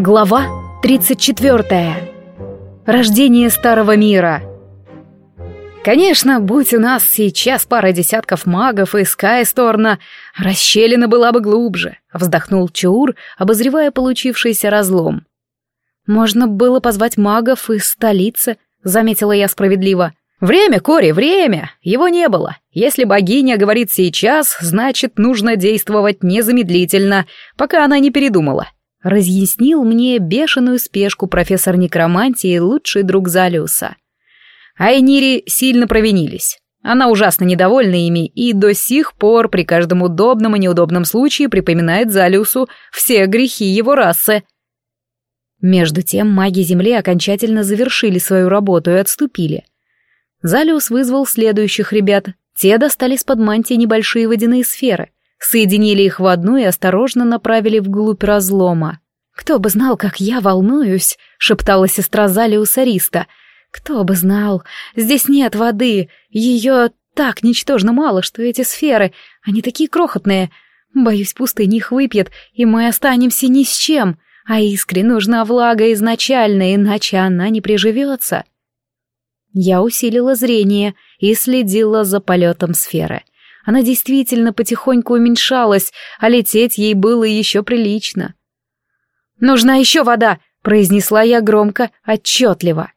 Глава 34. Рождение Старого Мира. Конечно, будь у нас сейчас пара десятков магов и Скайсторна, расщелина была бы глубже, вздохнул Чаур, обозревая получившийся разлом. Можно было позвать магов из столицы, заметила я справедливо. Время, Кори, время! Его не было. Если богиня говорит сейчас, значит, нужно действовать незамедлительно, пока она не передумала. Разъяснил мне бешеную спешку профессор некромантии, лучший друг Залиуса. Айнири сильно провинились. Она ужасно недовольна ими и до сих пор при каждом удобном и неудобном случае припоминает Залиусу все грехи его расы. Между тем маги Земли окончательно завершили свою работу и отступили. Залиус вызвал следующих ребят. Те достали с под мантии небольшие водяные сферы — соединили их в одну и осторожно направили вглубь разлома. «Кто бы знал, как я волнуюсь!» — шептала сестра Залиуса Риста. «Кто бы знал! Здесь нет воды! Ее так ничтожно мало, что эти сферы, они такие крохотные! Боюсь, пустыня их выпьет, и мы останемся ни с чем!» А искре нужна влага изначально, иначе она не приживется. Я усилила зрение и следила за полетом сферы. Она действительно потихоньку уменьшалась, а лететь ей было еще прилично. «Нужна еще вода!» — произнесла я громко, отчетливо.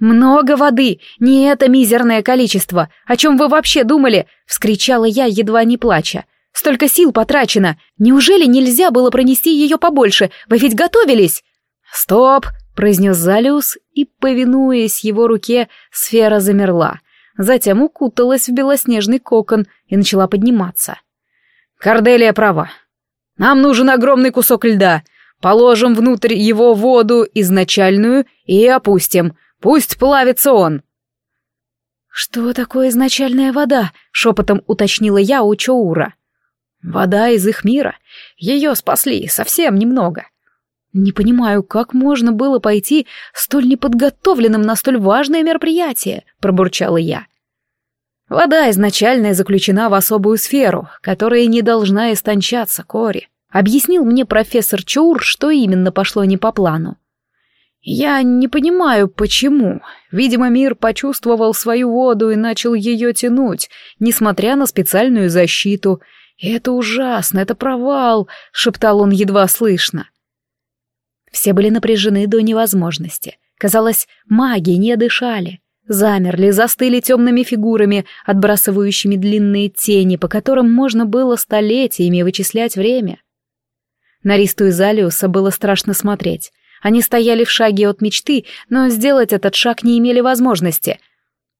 «Много воды! Не это мизерное количество! О чем вы вообще думали?» — вскричала я, едва не плача. «Столько сил потрачено! Неужели нельзя было пронести ее побольше? Вы ведь готовились!» «Стоп!» — произнес Залиус, и, повинуясь его руке, сфера замерла, затем укуталась в белоснежный кокон и начала подниматься. «Корделия права. Нам нужен огромный кусок льда. Положим внутрь его воду изначальную и опустим. Пусть плавится он». «Что такое изначальная вода?» — шепотом уточнила я у Чоура. «Вода из их мира. Ее спасли совсем немного. Не понимаю, как можно было пойти столь неподготовленным на столь важное мероприятие, пробурчала я. Вода изначально заключена в особую сферу, которая не должна истончаться, Кори. Объяснил мне профессор Чур, что именно пошло не по плану. Я не понимаю, почему. Видимо, мир почувствовал свою воду и начал ее тянуть, несмотря на специальную защиту. «Это ужасно, это провал», — шептал он едва слышно. Все были напряжены до невозможности. Казалось, маги не дышали. Замерли, застыли темными фигурами, отбрасывающими длинные тени, по которым можно было столетиями вычислять время. На Ристу и Залиуса было страшно смотреть. Они стояли в шаге от мечты, но сделать этот шаг не имели возможности.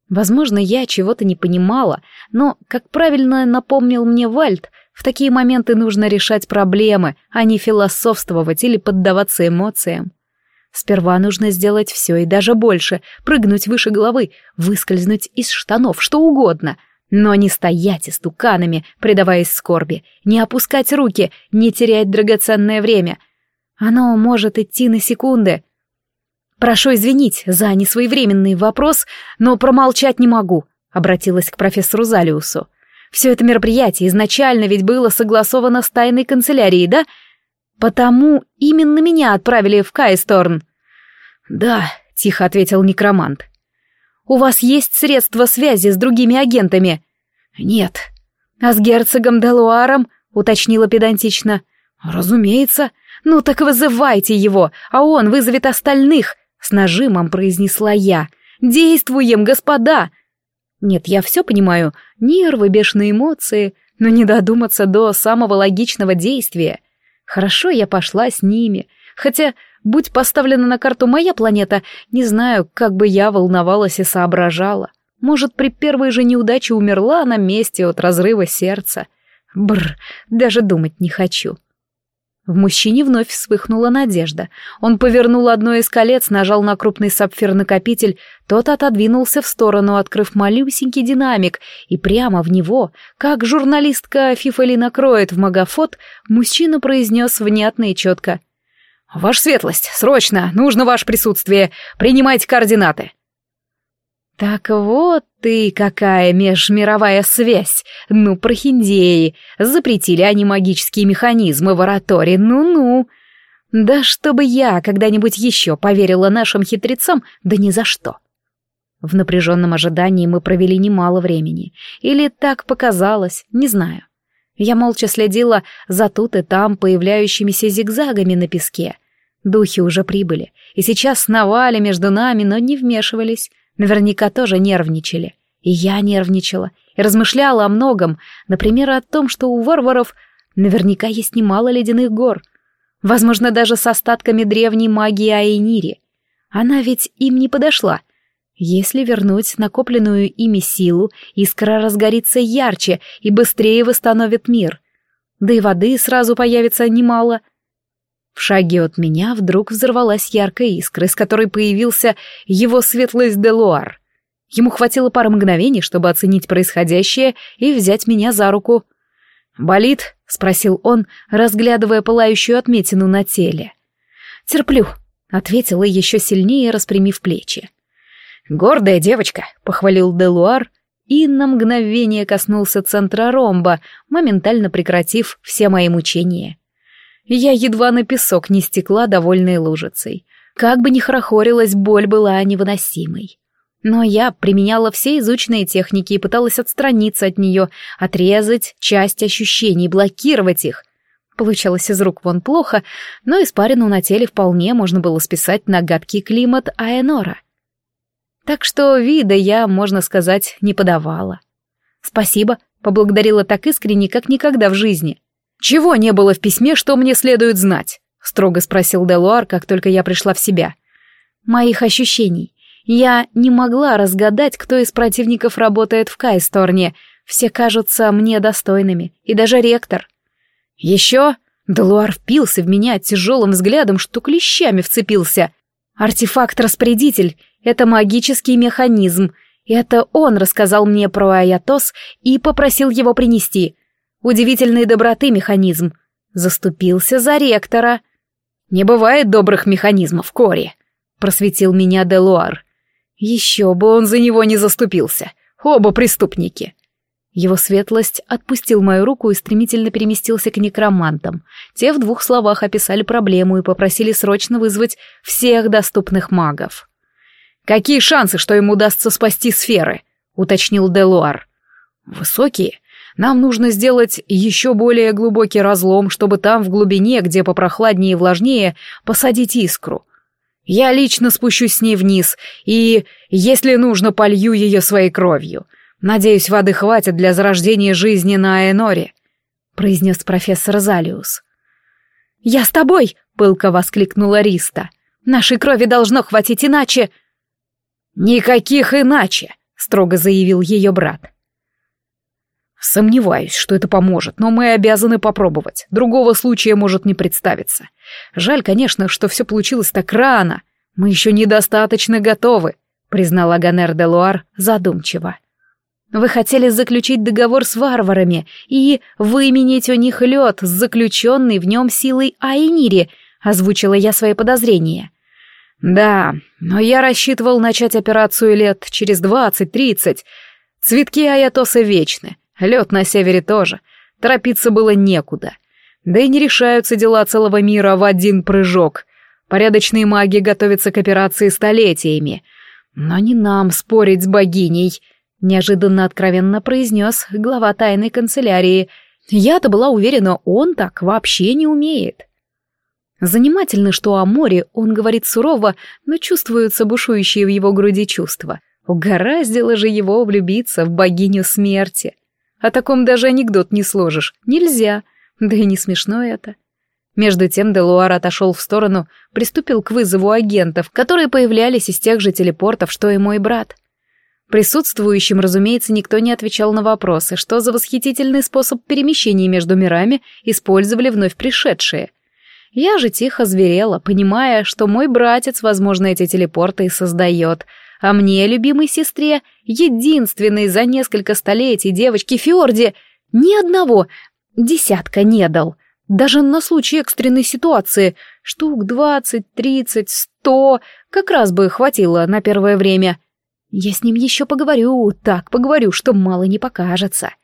Возможно, я чего-то не понимала, но, как правильно напомнил мне Вальд, в такие моменты нужно решать проблемы, а не философствовать или поддаваться эмоциям. Сперва нужно сделать все и даже больше, прыгнуть выше головы, выскользнуть из штанов, что угодно, но не стоять истуканами, предаваясь скорби, не опускать руки, не терять драгоценное время. Оно может идти на секунды. «Прошу извинить за несвоевременный вопрос, но промолчать не могу», — обратилась к профессору Залиусу. Все это мероприятие изначально ведь было согласовано с тайной канцелярией, да? Потому именно меня отправили в Кайсторн. Да, тихо ответил некромант. У вас есть средства связи с другими агентами? Нет. А с герцогом Делуаром? уточнила педантично. Разумеется. Ну так вызывайте его, а он вызовет остальных, с нажимом произнесла я. Действуем, господа! Нет, я все понимаю, нервы, бешеные эмоции, но не додуматься до самого логичного действия. Хорошо, я пошла с ними, хотя, будь поставлена на карту моя планета, не знаю, как бы я волновалась и соображала. Может, при первой же неудаче умерла на месте от разрыва сердца. Бр, даже думать не хочу. В мужчине вновь вспыхнула надежда. Он повернул одно из колец, нажал на крупный сапфир-накопитель, тот отодвинулся в сторону, открыв малюсенький динамик, и прямо в него, как журналистка Фифалина кроет в магафот, мужчина произнес внятно и четко. «Ваша светлость, срочно! Нужно ваше присутствие! Принимайте координаты!» Так вот ты какая межмировая связь! Ну, прохиндеи! Запретили они магические механизмы в ораторе, ну-ну! Да чтобы я когда-нибудь еще поверила нашим хитрецам, да ни за что! В напряженном ожидании мы провели немало времени. Или так показалось, не знаю. Я молча следила за тут и там появляющимися зигзагами на песке. Духи уже прибыли, и сейчас сновали между нами, но не вмешивались, Наверняка тоже нервничали. И я нервничала, и размышляла о многом, например, о том, что у варваров наверняка есть немало ледяных гор. Возможно, даже с остатками древней магии Айнири. Она ведь им не подошла. Если вернуть накопленную ими силу, искра разгорится ярче и быстрее восстановит мир. Да и воды сразу появится немало — в шаге от меня вдруг взорвалась яркая искра, из которой появился его светлость Делуар. Ему хватило пары мгновений, чтобы оценить происходящее и взять меня за руку. «Болит?» — спросил он, разглядывая пылающую отметину на теле. «Терплю», — ответила еще сильнее, распрямив плечи. «Гордая девочка», — похвалил Делуар, и на мгновение коснулся центра ромба, моментально прекратив все мои мучения. Я едва на песок не стекла, довольной лужицей. Как бы ни хорохорилась, боль была невыносимой. Но я применяла все изученные техники и пыталась отстраниться от нее, отрезать часть ощущений, блокировать их. Получалось из рук вон плохо, но испарину на теле вполне можно было списать на гадкий климат Аэнора. Так что вида я, можно сказать, не подавала. «Спасибо», — поблагодарила так искренне, как никогда в жизни — «Чего не было в письме, что мне следует знать?» — строго спросил Делуар, как только я пришла в себя. «Моих ощущений. Я не могла разгадать, кто из противников работает в Кайсторне. Все кажутся мне достойными, и даже ректор». «Еще?» — Делуар впился в меня тяжелым взглядом, что клещами вцепился. «Артефакт-распорядитель — это магический механизм. Это он рассказал мне про Аятос и попросил его принести» удивительной доброты механизм. Заступился за ректора. «Не бывает добрых механизмов, Кори», — просветил меня Делуар. «Еще бы он за него не заступился. Оба преступники». Его светлость отпустил мою руку и стремительно переместился к некромантам. Те в двух словах описали проблему и попросили срочно вызвать всех доступных магов. «Какие шансы, что ему удастся спасти сферы?» — уточнил Делуар. «Высокие. Нам нужно сделать еще более глубокий разлом, чтобы там, в глубине, где попрохладнее и влажнее, посадить искру. Я лично спущусь с ней вниз и, если нужно, полью ее своей кровью. Надеюсь, воды хватит для зарождения жизни на Эноре», — произнес профессор Залиус. «Я с тобой!» — пылко воскликнула Риста. «Нашей крови должно хватить иначе...» «Никаких иначе!» — строго заявил ее брат. Сомневаюсь, что это поможет, но мы обязаны попробовать. Другого случая может не представиться. Жаль, конечно, что все получилось так рано. Мы еще недостаточно готовы, признала Ганер де Луар задумчиво. Вы хотели заключить договор с варварами и выменить у них лед с заключенной в нем силой Айнири, озвучила я свои подозрения. Да, но я рассчитывал начать операцию лет через двадцать-тридцать. Цветки Аятоса вечны, Лед на севере тоже. Торопиться было некуда. Да и не решаются дела целого мира в один прыжок. Порядочные маги готовятся к операции столетиями. Но не нам спорить с богиней, неожиданно откровенно произнес глава тайной канцелярии. Я-то была уверена, он так вообще не умеет. Занимательно, что о море он говорит сурово, но чувствуются бушующие в его груди чувства. Угораздило же его влюбиться в богиню смерти — о таком даже анекдот не сложишь. Нельзя. Да и не смешно это. Между тем Делуар отошел в сторону, приступил к вызову агентов, которые появлялись из тех же телепортов, что и мой брат. Присутствующим, разумеется, никто не отвечал на вопросы, что за восхитительный способ перемещения между мирами использовали вновь пришедшие. Я же тихо зверела, понимая, что мой братец, возможно, эти телепорты и создает — а мне, любимой сестре, единственной за несколько столетий девочке Фиорде, ни одного, десятка не дал. Даже на случай экстренной ситуации штук двадцать, тридцать, сто как раз бы хватило на первое время. Я с ним еще поговорю, так поговорю, что мало не покажется.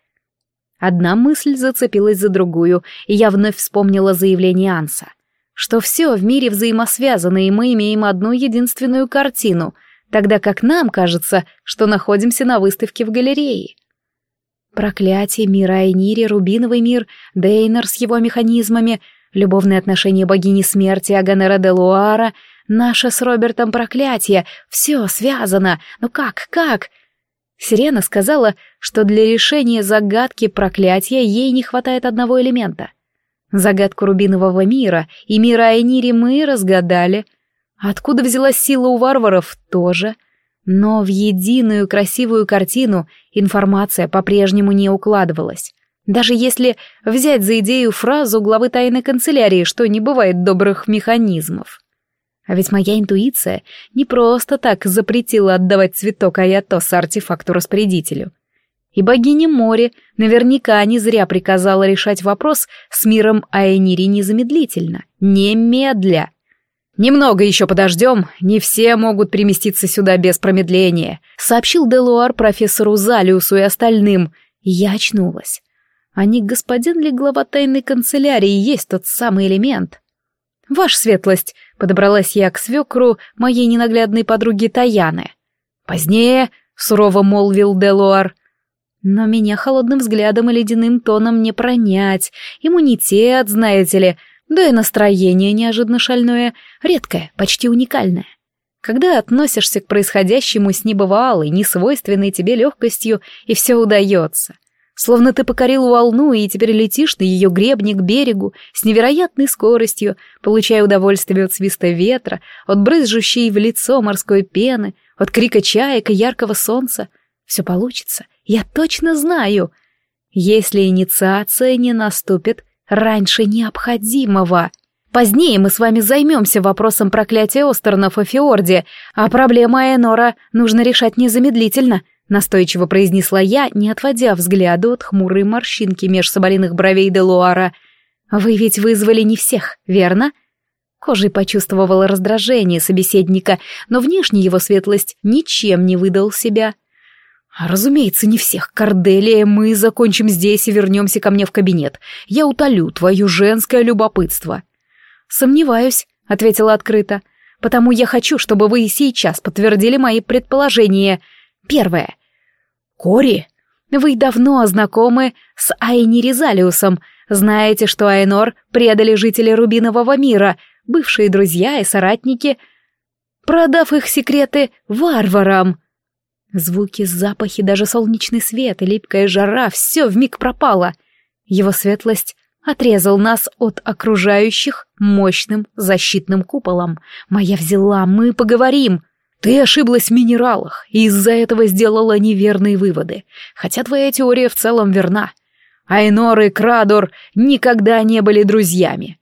Одна мысль зацепилась за другую, и я вновь вспомнила заявление Анса, что все в мире взаимосвязано, и мы имеем одну единственную картину — тогда как нам кажется, что находимся на выставке в галерее. Проклятие мира Айнири, Рубиновый мир, Дейнер с его механизмами, любовные отношения богини смерти Аганера де Луара, наше с Робертом проклятие, все связано, ну как, как? Сирена сказала, что для решения загадки проклятия ей не хватает одного элемента. Загадку Рубинового мира и мира Айнири мы разгадали, Откуда взялась сила у варваров, тоже. Но в единую красивую картину информация по-прежнему не укладывалась. Даже если взять за идею фразу главы тайной канцелярии, что не бывает добрых механизмов. А ведь моя интуиция не просто так запретила отдавать цветок Аятоса артефакту-распорядителю. И богиня моря наверняка не зря приказала решать вопрос с миром Айнири незамедлительно, немедля, «Немного еще подождем, не все могут переместиться сюда без промедления», сообщил Делуар профессору Залиусу и остальным. Я очнулась. А не господин ли глава тайной канцелярии есть тот самый элемент? «Ваша светлость», — подобралась я к свекру моей ненаглядной подруги Таяны. «Позднее», — сурово молвил Делуар. «Но меня холодным взглядом и ледяным тоном не пронять. Иммунитет, знаете ли», — да и настроение неожиданно шальное, редкое, почти уникальное. Когда относишься к происходящему с небывалой, несвойственной тебе легкостью, и все удается. Словно ты покорил волну, и теперь летишь на ее гребне к берегу с невероятной скоростью, получая удовольствие от свиста ветра, от брызжущей в лицо морской пены, от крика чаек и яркого солнца. Все получится, я точно знаю. Если инициация не наступит, Раньше необходимого. Позднее мы с вами займемся вопросом проклятия Остернов и Фиорде, а проблема Энора нужно решать незамедлительно», — настойчиво произнесла я, не отводя взгляда от хмурой морщинки меж соболиных бровей Делуара. «Вы ведь вызвали не всех, верно?» Кожей почувствовала раздражение собеседника, но внешне его светлость ничем не выдал себя. «Разумеется, не всех. Корделия, мы закончим здесь и вернемся ко мне в кабинет. Я утолю твое женское любопытство». «Сомневаюсь», — ответила открыто. «Потому я хочу, чтобы вы и сейчас подтвердили мои предположения. Первое. Кори, вы давно знакомы с Айни Резалиусом. Знаете, что Айнор предали жители Рубинового мира, бывшие друзья и соратники, продав их секреты варварам». Звуки, запахи, даже солнечный свет и липкая жара — все вмиг пропало. Его светлость отрезал нас от окружающих мощным защитным куполом. «Моя взяла, мы поговорим!» «Ты ошиблась в минералах и из-за этого сделала неверные выводы, хотя твоя теория в целом верна. Айнор и Крадор никогда не были друзьями.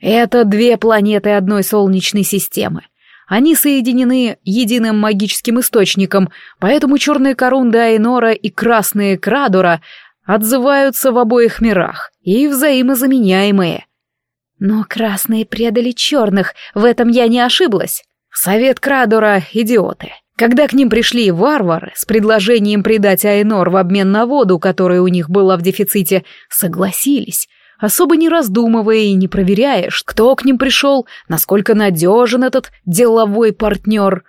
Это две планеты одной солнечной системы, они соединены единым магическим источником, поэтому черные корунды Айнора и красные Крадора отзываются в обоих мирах и взаимозаменяемые. Но красные предали черных, в этом я не ошиблась. Совет Крадора — идиоты. Когда к ним пришли варвары с предложением предать Айнор в обмен на воду, которая у них была в дефиците, согласились — особо не раздумывая и не проверяя, кто к ним пришел, насколько надежен этот деловой партнер.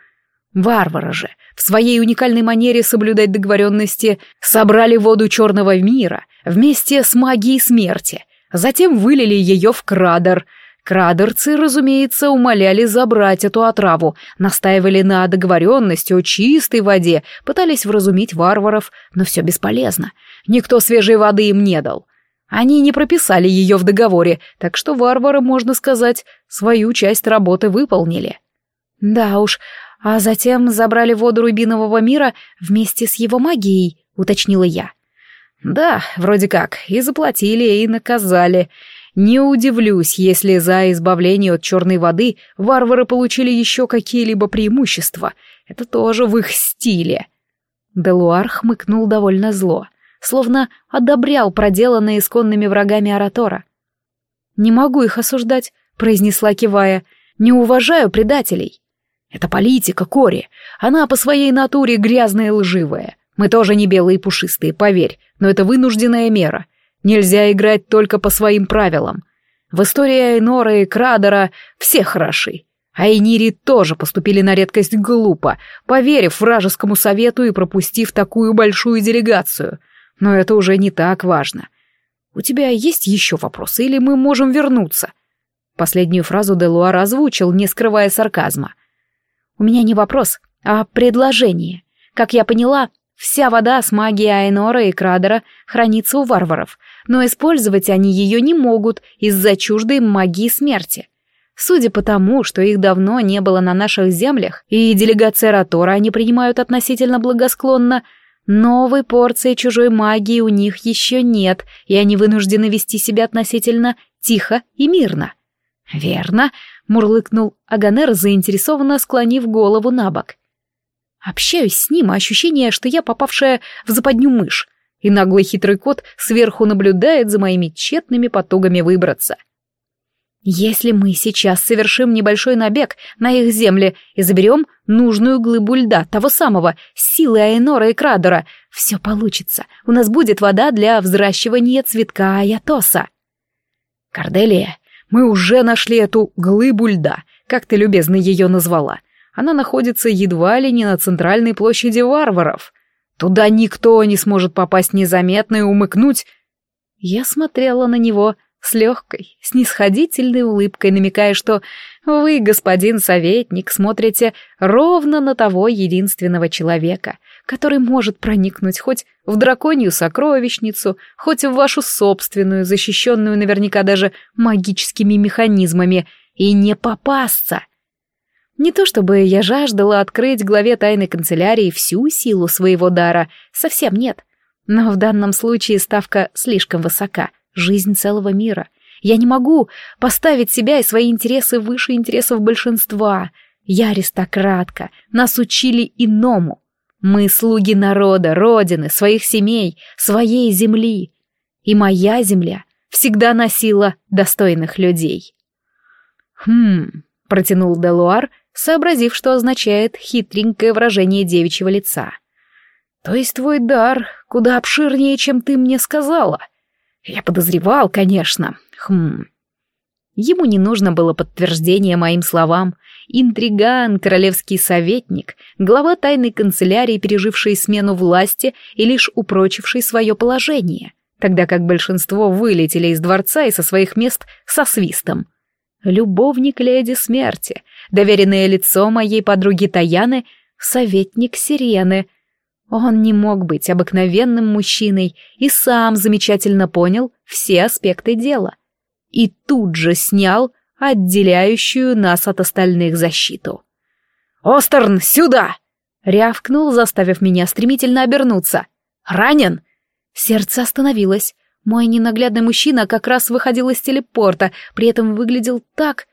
Варвары же, в своей уникальной манере соблюдать договоренности, собрали воду черного мира вместе с магией смерти, затем вылили ее в крадер. Крадерцы, разумеется, умоляли забрать эту отраву, настаивали на договоренности о чистой воде, пытались вразумить варваров, но все бесполезно. Никто свежей воды им не дал. Они не прописали ее в договоре, так что варвары, можно сказать, свою часть работы выполнили. Да уж, а затем забрали воду рубинового мира вместе с его магией, уточнила я. Да, вроде как, и заплатили, и наказали. Не удивлюсь, если за избавление от черной воды варвары получили еще какие-либо преимущества. Это тоже в их стиле. Делуар хмыкнул довольно зло. — словно одобрял проделанные исконными врагами Аратора. «Не могу их осуждать», — произнесла кивая, — «не уважаю предателей». «Это политика, Кори. Она по своей натуре грязная и лживая. Мы тоже не белые и пушистые, поверь, но это вынужденная мера. Нельзя играть только по своим правилам. В истории Айнора и Крадера все хороши. А Энири тоже поступили на редкость глупо, поверив вражескому совету и пропустив такую большую делегацию но это уже не так важно. У тебя есть еще вопросы, или мы можем вернуться?» Последнюю фразу Делуар озвучил, не скрывая сарказма. «У меня не вопрос, а предложение. Как я поняла, вся вода с магией Айнора и Крадера хранится у варваров, но использовать они ее не могут из-за чуждой магии смерти. Судя по тому, что их давно не было на наших землях, и делегация Ротора они принимают относительно благосклонно — Новой порции чужой магии у них еще нет, и они вынуждены вести себя относительно тихо и мирно. «Верно», — мурлыкнул Аганер, заинтересованно склонив голову на бок. «Общаюсь с ним, а ощущение, что я попавшая в западню мышь, и наглый хитрый кот сверху наблюдает за моими тщетными потугами выбраться. Если мы сейчас совершим небольшой набег на их земли и заберем нужную глыбу льда, того самого, силы Айнора и Крадора, все получится. У нас будет вода для взращивания цветка Аятоса. Корделия, мы уже нашли эту глыбу льда, как ты любезно ее назвала. Она находится едва ли не на центральной площади варваров. Туда никто не сможет попасть незаметно и умыкнуть. Я смотрела на него — с легкой, снисходительной улыбкой, намекая, что вы, господин советник, смотрите ровно на того единственного человека, который может проникнуть хоть в драконью сокровищницу, хоть в вашу собственную, защищенную наверняка даже магическими механизмами, и не попасться. Не то чтобы я жаждала открыть главе тайной канцелярии всю силу своего дара, совсем нет. Но в данном случае ставка слишком высока, жизнь целого мира. Я не могу поставить себя и свои интересы выше интересов большинства. Я аристократка, нас учили иному. Мы слуги народа, родины, своих семей, своей земли. И моя земля всегда носила достойных людей. «Хм», — протянул Делуар, сообразив, что означает хитренькое выражение девичьего лица. «То есть твой дар куда обширнее, чем ты мне сказала?» — я подозревал, конечно. Хм. Ему не нужно было подтверждение моим словам. Интриган, королевский советник, глава тайной канцелярии, переживший смену власти и лишь упрочивший свое положение, тогда как большинство вылетели из дворца и со своих мест со свистом. Любовник леди смерти, доверенное лицо моей подруги Таяны, советник Сирены — он не мог быть обыкновенным мужчиной и сам замечательно понял все аспекты дела. И тут же снял отделяющую нас от остальных защиту. «Остерн, сюда!» — рявкнул, заставив меня стремительно обернуться. «Ранен?» Сердце остановилось. Мой ненаглядный мужчина как раз выходил из телепорта, при этом выглядел так...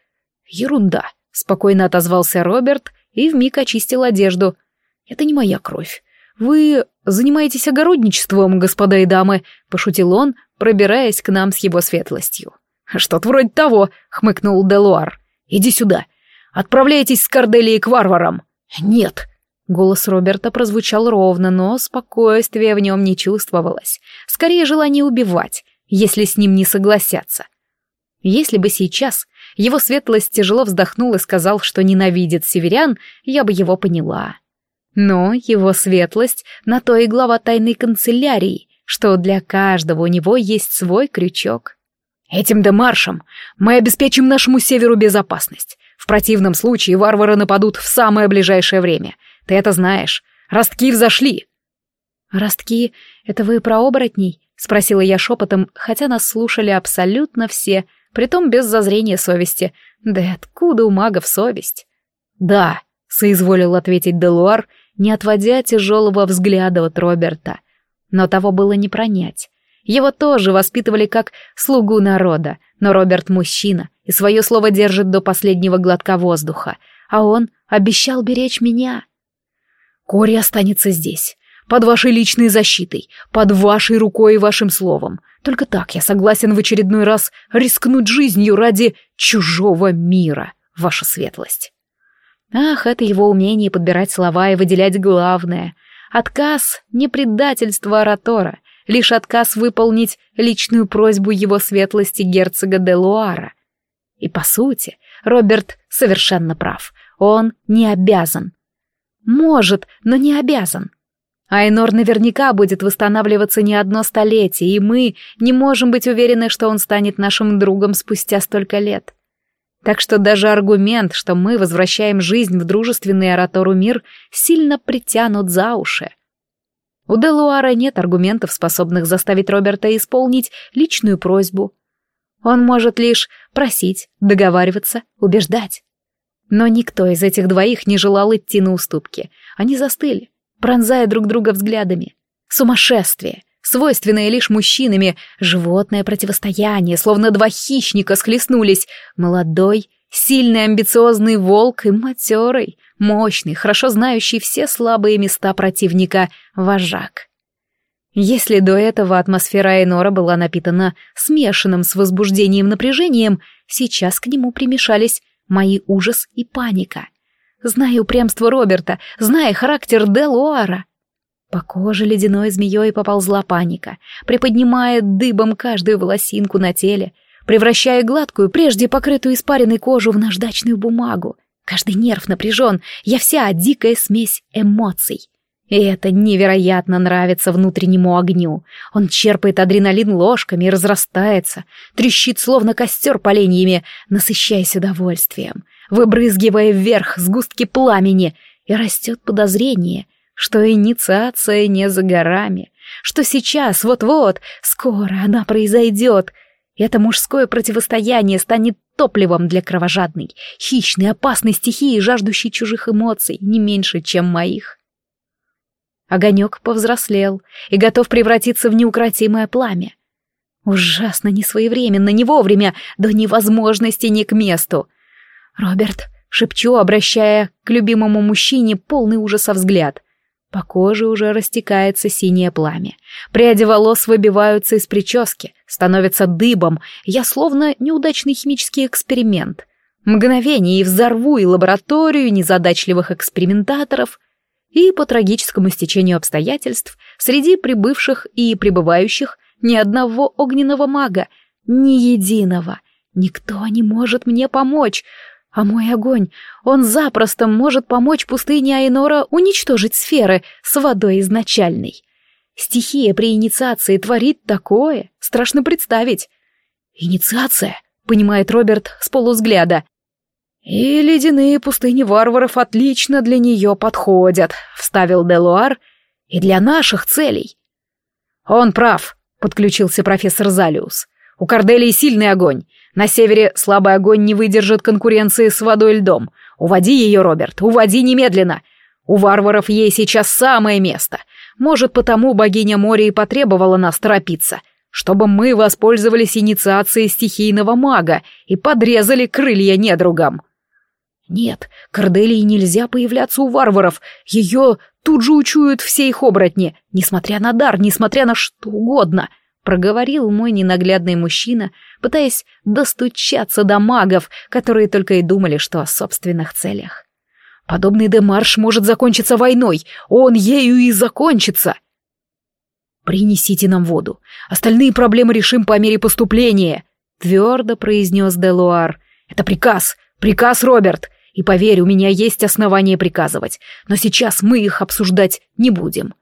Ерунда, спокойно отозвался Роберт и вмиг очистил одежду. Это не моя кровь. «Вы занимаетесь огородничеством, господа и дамы», — пошутил он, пробираясь к нам с его светлостью. «Что-то вроде того», — хмыкнул Делуар. «Иди сюда. Отправляйтесь с Корделией к варварам». «Нет», Голос Роберта прозвучал ровно, но спокойствия в нем не чувствовалось. Скорее желание убивать, если с ним не согласятся. Если бы сейчас его светлость тяжело вздохнул и сказал, что ненавидит северян, я бы его поняла. Но его светлость на то и глава тайной канцелярии, что для каждого у него есть свой крючок. «Этим демаршем мы обеспечим нашему северу безопасность. В противном случае варвары нападут в самое ближайшее время. Ты это знаешь. Ростки взошли!» «Ростки? Это вы про оборотней?» — спросила я шепотом, хотя нас слушали абсолютно все, притом без зазрения совести. Да откуда у магов совесть? «Да», — соизволил ответить Делуар не отводя тяжелого взгляда от Роберта. Но того было не пронять. Его тоже воспитывали как слугу народа, но Роберт мужчина и свое слово держит до последнего глотка воздуха, а он обещал беречь меня. Кори останется здесь, под вашей личной защитой, под вашей рукой и вашим словом. Только так я согласен в очередной раз рискнуть жизнью ради чужого мира, ваша светлость. Ах, это его умение подбирать слова и выделять главное. Отказ — не предательство оратора, лишь отказ выполнить личную просьбу его светлости герцога де Луара. И, по сути, Роберт совершенно прав. Он не обязан. Может, но не обязан. Айнор наверняка будет восстанавливаться не одно столетие, и мы не можем быть уверены, что он станет нашим другом спустя столько лет. Так что даже аргумент, что мы возвращаем жизнь в дружественный оратору мир, сильно притянут за уши. У Делуара нет аргументов, способных заставить Роберта исполнить личную просьбу. Он может лишь просить, договариваться, убеждать. Но никто из этих двоих не желал идти на уступки. Они застыли, пронзая друг друга взглядами. Сумасшествие! свойственное лишь мужчинами, животное противостояние, словно два хищника схлестнулись, молодой, сильный амбициозный волк и матерый, мощный, хорошо знающий все слабые места противника, вожак. Если до этого атмосфера Айнора была напитана смешанным с возбуждением напряжением, сейчас к нему примешались мои ужас и паника. Зная упрямство Роберта, зная характер Делуара, по коже ледяной змеей поползла паника, приподнимая дыбом каждую волосинку на теле, превращая гладкую, прежде покрытую испаренной кожу, в наждачную бумагу. Каждый нерв напряжен, я вся дикая смесь эмоций. И это невероятно нравится внутреннему огню. Он черпает адреналин ложками и разрастается, трещит словно костер поленьями, насыщаясь удовольствием, выбрызгивая вверх сгустки пламени, и растет подозрение — что инициация не за горами, что сейчас, вот-вот, скоро она произойдет. Это мужское противостояние станет топливом для кровожадной, хищной, опасной стихии, жаждущей чужих эмоций, не меньше, чем моих. Огонек повзрослел и готов превратиться в неукротимое пламя. Ужасно несвоевременно, не вовремя, до невозможности не к месту. «Роберт», — шепчу, обращая к любимому мужчине полный ужаса взгляд. По коже уже растекается синее пламя. Пряди волос выбиваются из прически, становятся дыбом. Я словно неудачный химический эксперимент. Мгновение и взорву и лабораторию незадачливых экспериментаторов. И по трагическому стечению обстоятельств среди прибывших и прибывающих ни одного огненного мага, ни единого. Никто не может мне помочь. А мой огонь, он запросто может помочь пустыне Айнора уничтожить сферы с водой изначальной. Стихия при инициации творит такое, страшно представить. «Инициация», — понимает Роберт с полузгляда. «И ледяные пустыни варваров отлично для нее подходят», — вставил Делуар, — «и для наших целей». «Он прав», — подключился профессор Залиус. «У Корделии сильный огонь, на севере слабый огонь не выдержит конкуренции с водой и льдом. Уводи ее, Роберт, уводи немедленно. У варваров ей сейчас самое место. Может, потому богиня моря и потребовала нас торопиться, чтобы мы воспользовались инициацией стихийного мага и подрезали крылья недругам. Нет, Корделии нельзя появляться у варваров. Ее тут же учуют все их оборотни, несмотря на дар, несмотря на что угодно — проговорил мой ненаглядный мужчина, пытаясь достучаться до магов, которые только и думали, что о собственных целях. «Подобный демарш может закончиться войной, он ею и закончится!» «Принесите нам воду, остальные проблемы решим по мере поступления», — твердо произнес Делуар. «Это приказ, приказ, Роберт, и поверь, у меня есть основания приказывать, но сейчас мы их обсуждать не будем».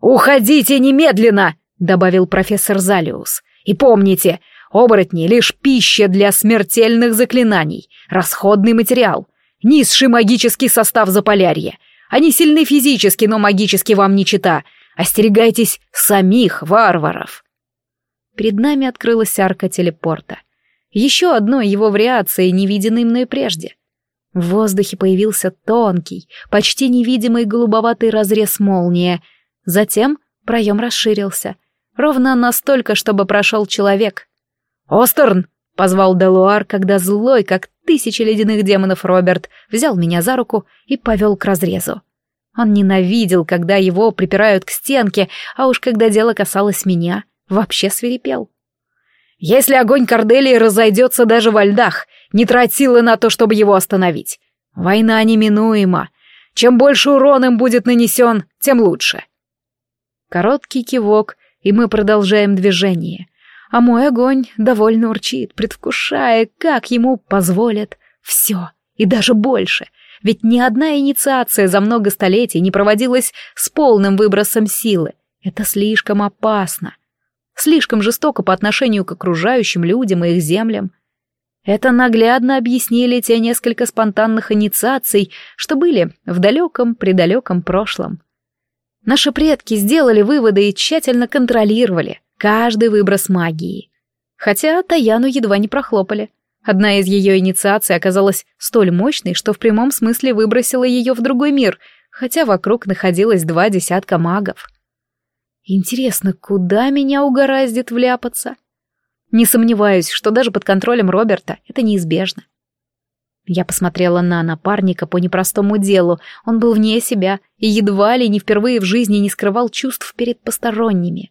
«Уходите немедленно!» — добавил профессор Залиус. «И помните, оборотни — лишь пища для смертельных заклинаний, расходный материал, низший магический состав Заполярья. Они сильны физически, но магически вам не чита. Остерегайтесь самих варваров». Перед нами открылась арка телепорта. Еще одной его вариации, невиденной мной прежде. В воздухе появился тонкий, почти невидимый голубоватый разрез молнии. Затем проем расширился, Ровно настолько, чтобы прошел человек. «Остерн!» — позвал Делуар, когда злой, как тысячи ледяных демонов Роберт, взял меня за руку и повел к разрезу. Он ненавидел, когда его припирают к стенке, а уж когда дело касалось меня, вообще свирепел. «Если огонь Корделии разойдется даже во льдах, не тратила на то, чтобы его остановить. Война неминуема. Чем больше урон им будет нанесен, тем лучше». Короткий кивок, и мы продолжаем движение. А мой огонь довольно урчит, предвкушая, как ему позволят все, и даже больше. Ведь ни одна инициация за много столетий не проводилась с полным выбросом силы. Это слишком опасно. Слишком жестоко по отношению к окружающим людям и их землям. Это наглядно объяснили те несколько спонтанных инициаций, что были в далеком, предалеком прошлом. Наши предки сделали выводы и тщательно контролировали каждый выброс магии. Хотя Таяну едва не прохлопали. Одна из ее инициаций оказалась столь мощной, что в прямом смысле выбросила ее в другой мир, хотя вокруг находилось два десятка магов. Интересно, куда меня угораздит вляпаться? Не сомневаюсь, что даже под контролем Роберта это неизбежно. Я посмотрела на напарника по непростому делу. Он был вне себя и едва ли не впервые в жизни не скрывал чувств перед посторонними.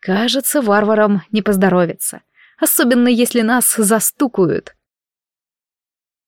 Кажется, варварам не поздоровится, особенно если нас застукают.